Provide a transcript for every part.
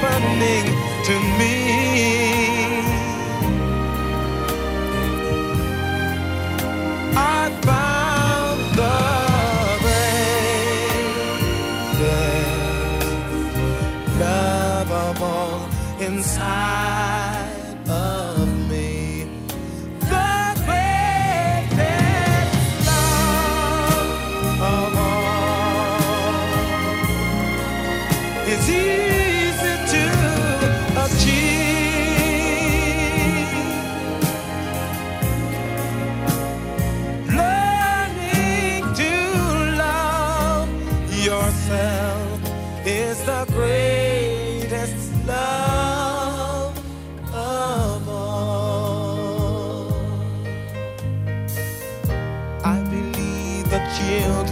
happening to me. I found the greatest love of all inside of me. The greatest love of all is easy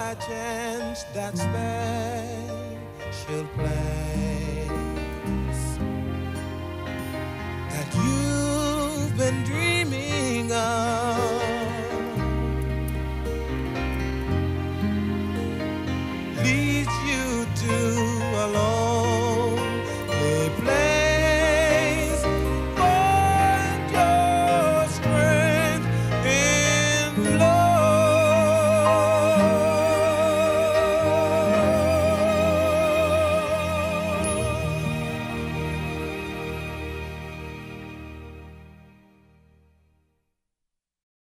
by chance that special place that you've been dreaming